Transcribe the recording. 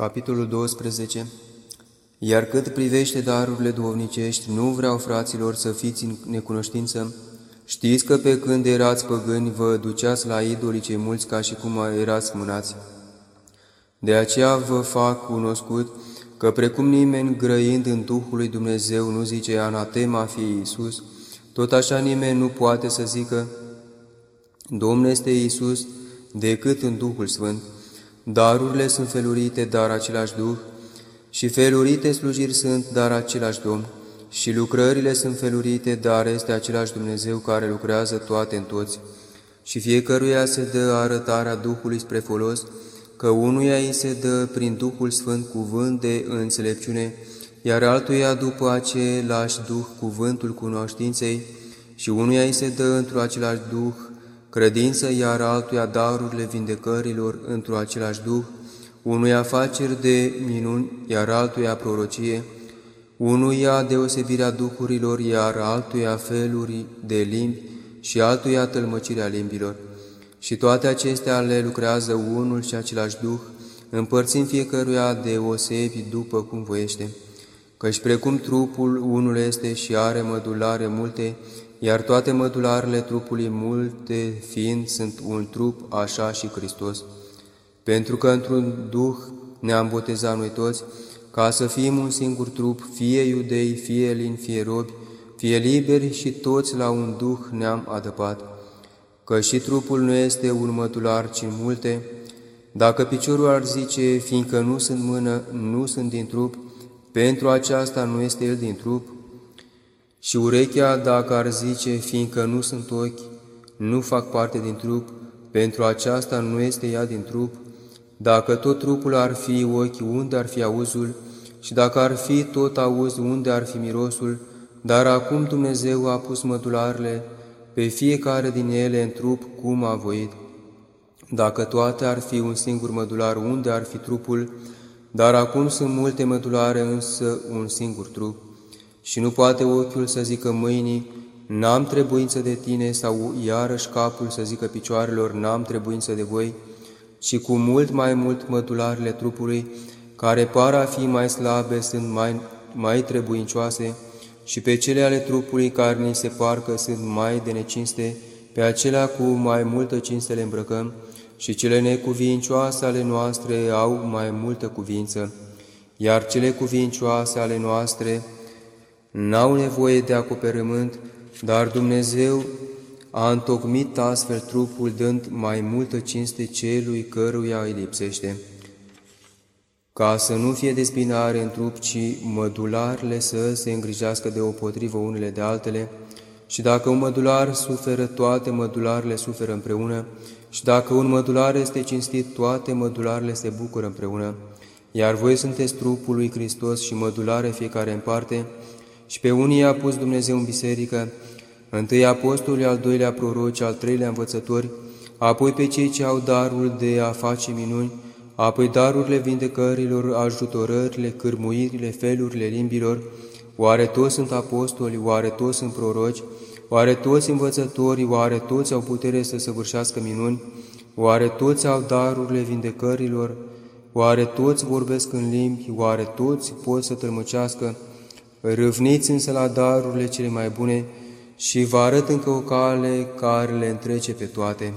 Capitolul 12 Iar cât privește darurile duhovnicești, nu vreau, fraților, să fiți în necunoștință. Știți că pe când erați păgâni, vă duceați la idolii cei mulți ca și cum erați mânați. De aceea vă fac cunoscut că precum nimeni grăind în Duhul lui Dumnezeu nu zice anatema fi Iisus, tot așa nimeni nu poate să zică Domnul este Iisus decât în Duhul Sfânt. Darurile sunt felurite, dar același Duh, și felurite slujiri sunt, dar același Domn, și lucrările sunt felurite, dar este același Dumnezeu care lucrează toate în toți. Și fiecăruia se dă arătarea Duhului spre folos, că unuia îi se dă prin Duhul Sfânt cuvânt de înțelepciune, iar altuia după același Duh cuvântul cunoștinței, și unuia îi se dă într același Duh credință, iar altuia darurile vindecărilor într-o același Duh, unui afaceri de minuni, iar altuia prorocie, unuia deosebirea duhurilor, iar altuia feluri de limbi și altuia tălmăcirea limbilor. Și toate acestea le lucrează unul și același Duh, împărțind fiecăruia deosebi după cum voiește. Căci precum trupul unul este și are mădulare multe, iar toate mădularele trupului multe fiind sunt un trup, așa și Hristos. Pentru că într-un Duh ne-am botezat noi toți, ca să fim un singur trup, fie iudei, fie lini, fie robi, fie liberi și toți la un Duh ne-am adăpat. Că și trupul nu este un mădular, ci multe, dacă piciorul ar zice, fiindcă nu sunt mână, nu sunt din trup, pentru aceasta nu este el din trup, și urechea, dacă ar zice, fiindcă nu sunt ochi, nu fac parte din trup, pentru aceasta nu este ea din trup, dacă tot trupul ar fi ochi, unde ar fi auzul? Și dacă ar fi tot auz, unde ar fi mirosul? Dar acum Dumnezeu a pus mădularele pe fiecare din ele în trup cum a voit. Dacă toate ar fi un singur mădular, unde ar fi trupul? Dar acum sunt multe mădulare, însă un singur trup. Și nu poate ochiul să zică mâinii, n-am trebuință de tine, sau iarăși capul să zică picioarelor, n-am trebuință de voi, ci cu mult mai mult mădularele trupului, care par a fi mai slabe, sunt mai, mai trebuincioase, și pe cele ale trupului care ni se parcă sunt mai de necinste, pe acelea cu mai multă cinste le îmbrăcăm, și cele necuvincioase ale noastre au mai multă cuvință, iar cele cuvincioase ale noastre n-au nevoie de acoperământ, dar Dumnezeu a întocmit astfel trupul, dând mai multă cinste celui căruia îi lipsește, ca să nu fie despinare în trup, ci mădularele să se îngrijească de potrivă unele de altele, și dacă un mădular suferă, toate mădularele suferă împreună, și dacă un mădular este cinstit, toate mădularele se bucură împreună. Iar voi sunteți trupul lui Hristos și mădulare fiecare în parte, și pe unii a pus Dumnezeu în biserică, întâi apostoli, al doilea proroci, al treilea învățători, apoi pe cei ce au darul de a face minuni, apoi darurile vindecărilor, ajutorările, cârmuirile, felurile limbilor, oare toți sunt apostoli, oare toți sunt proroci, oare toți învățători, oare toți au putere să săvârșească minuni, oare toți au darurile vindecărilor, oare toți vorbesc în limbi, oare toți pot să tălmăcească, Râvniți însă la darurile cele mai bune și vă arăt încă o cale care le întrece pe toate.